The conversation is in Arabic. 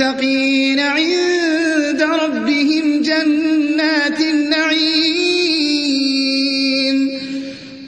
المتقين عند ربهم جنات